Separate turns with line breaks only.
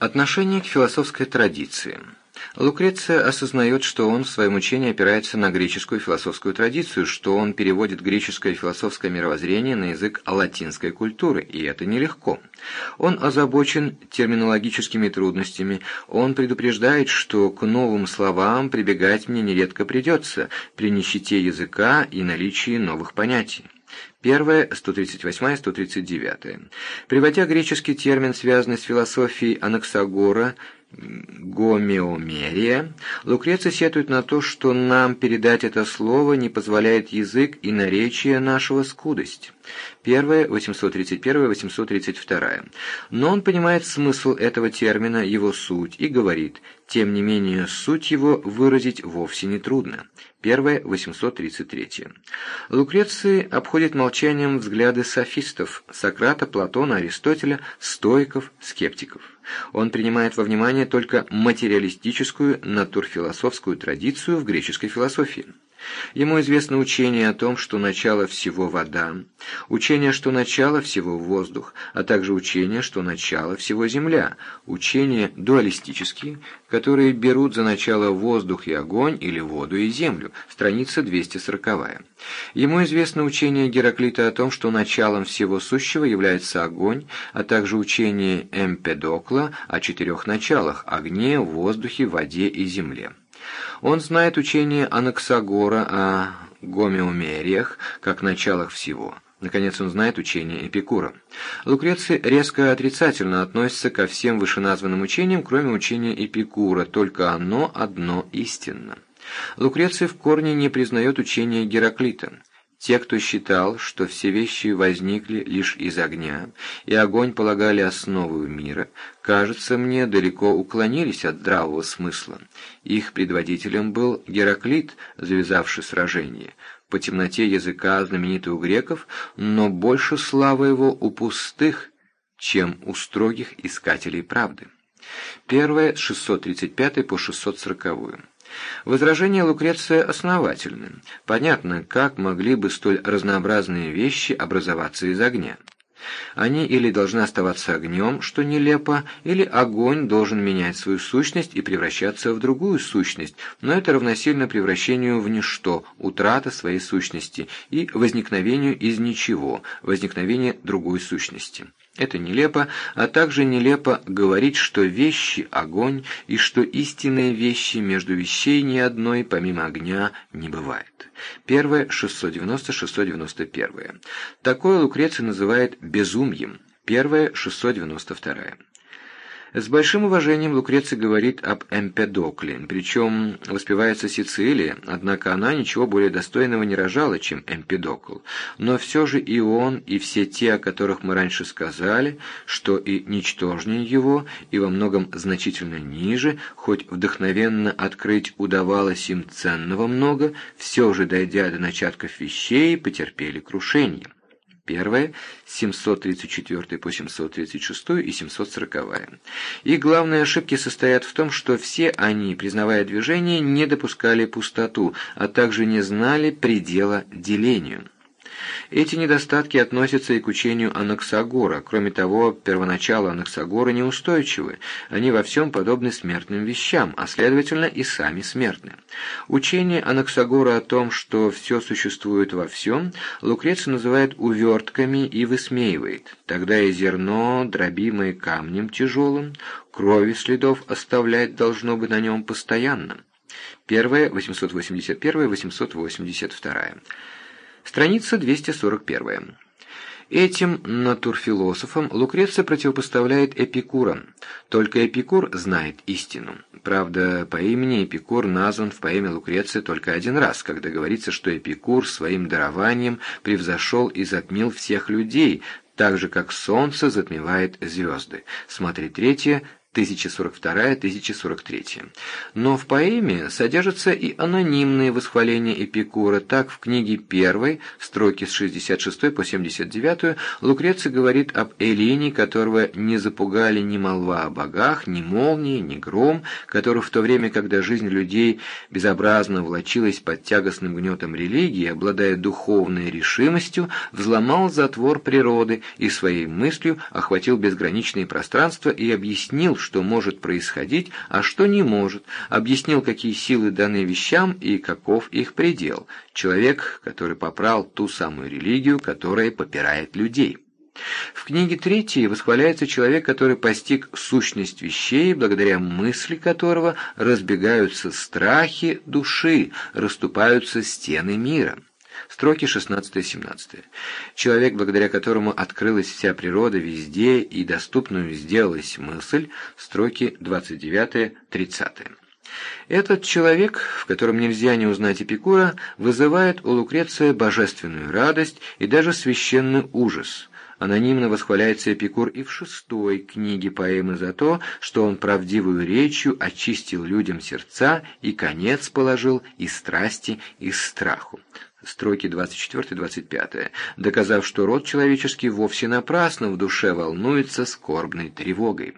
Отношение к философской традиции. Лукреция осознает, что он в своем учении опирается на греческую философскую традицию, что он переводит греческое философское мировоззрение на язык латинской культуры, и это нелегко. Он озабочен терминологическими трудностями, он предупреждает, что к новым словам прибегать мне нередко придется при нищете языка и наличии новых понятий. Первая, 138-139. Приводя греческий термин, связанный с философией Анаксагора, гомеомерия, Лукреций сетует на то, что нам передать это слово не позволяет язык и наречие нашего скудость. Первая, 831-832. Но он понимает смысл этого термина, его суть, и говорит, тем не менее, суть его выразить вовсе не трудно. Первое, 833. Лукреций обходит молчанием взгляды софистов, Сократа, Платона, Аристотеля, стоиков, скептиков. Он принимает во внимание только материалистическую натурфилософскую традицию в греческой философии. Ему известно учение о том, что начало всего вода, учение, что начало всего воздух, а также учение, что начало всего земля, учения дуалистические, которые берут за начало воздух и огонь или воду и землю, страница 240. Ему известно учение Гераклита о том, что началом всего сущего является огонь, а также учение Эмпедокла о четырех началах – огне, воздухе, воде и земле. Он знает учение Анаксагора о гомеомериях как началах всего. Наконец, он знает учение Эпикура. Лукреций резко отрицательно относится ко всем вышеназванным учениям, кроме учения Эпикура, только оно одно истинно. Лукреций в корне не признает учение Гераклита. Те, кто считал, что все вещи возникли лишь из огня, и огонь полагали основою мира, кажется мне, далеко уклонились от здравого смысла. Их предводителем был Гераклит, завязавший сражение. По темноте языка знаменитый у греков, но больше слава его у пустых, чем у строгих искателей правды. Первое, 635 по 640. Возражения Лукреция основательны. Понятно, как могли бы столь разнообразные вещи образоваться из огня. Они или должны оставаться огнем, что нелепо, или огонь должен менять свою сущность и превращаться в другую сущность, но это равносильно превращению в ничто, утрата своей сущности, и возникновению из ничего, возникновение другой сущности. Это нелепо, а также нелепо говорить, что вещи – огонь, и что истинные вещи между вещей ни одной, помимо огня, не бывает. Первое, 690-691. Такое Лукреций называет безумием. Первое, 692. С большим уважением Лукреций говорит об Эмпедокле, причем воспевается Сицилия, однако она ничего более достойного не рожала, чем Эмпедокл. Но все же и он, и все те, о которых мы раньше сказали, что и ничтожнее его, и во многом значительно ниже, хоть вдохновенно открыть удавалось им ценного много, все же, дойдя до начатков вещей, потерпели крушение. Первая, 734 по 736 и 740. Их главные ошибки состоят в том, что все они, признавая движение, не допускали пустоту, а также не знали предела делению. Эти недостатки относятся и к учению Анаксагора. Кроме того, первоначало Анаксагора неустойчивы, они во всем подобны смертным вещам, а следовательно и сами смертны. Учение Анаксагора о том, что все существует во всем, Лукреций называет увертками и высмеивает. Тогда и зерно, дробимое камнем тяжелым, крови следов оставлять должно бы на нем постоянно. Первое, 881, 882. Страница 241. Этим натурфилософам Лукреция противопоставляет Эпикура. Только Эпикур знает истину. Правда, по имени Эпикур назван в поэме Лукреция только один раз, когда говорится, что Эпикур своим дарованием превзошел и затмил всех людей, так же, как солнце затмевает звезды. Смотри третье, 1042-1043. Но в поэме содержатся и анонимные восхваления Эпикура. Так, в книге первой, строки с 66 по 79, Лукреций говорит об Элине, которого не запугали ни молва о богах, ни молнии, ни гром, который в то время, когда жизнь людей безобразно влачилась под тягостным гнетом религии, обладая духовной решимостью, взломал затвор природы и своей мыслью охватил безграничное пространство и объяснил, что может происходить, а что не может, объяснил, какие силы даны вещам и каков их предел. Человек, который попрал ту самую религию, которая попирает людей. В книге третьей восхваляется человек, который постиг сущность вещей, благодаря мысли которого разбегаются страхи души, расступаются стены мира. Строки 16-17. Человек, благодаря которому открылась вся природа везде и доступную сделалась мысль. Строки 29-30. Этот человек, в котором нельзя не узнать Эпикура, вызывает у Лукреция божественную радость и даже священный ужас – Анонимно восхваляется Эпикур и в шестой книге поэмы за то, что он правдивую речью очистил людям сердца и конец положил и страсти, и страху. Строки 24-25, доказав, что род человеческий вовсе напрасно в душе волнуется скорбной тревогой.